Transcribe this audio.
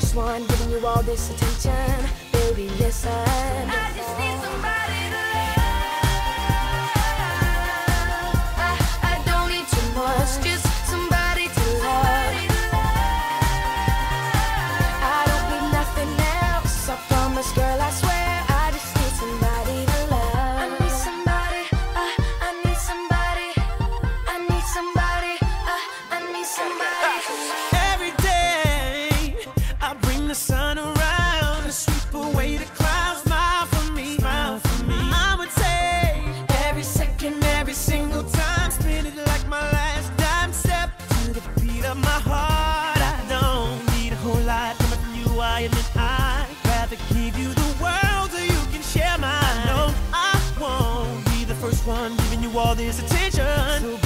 first one giving you all this attention. I bring the sun around and sweep away the clouds. Smile for me, smile for me. I would take every second, every single time, it like my last dime. Step to the beat of my heart. I don't need a whole lot from you. I. Rather give you the world so you can share mine. I know I won't be the first one giving you all this attention. So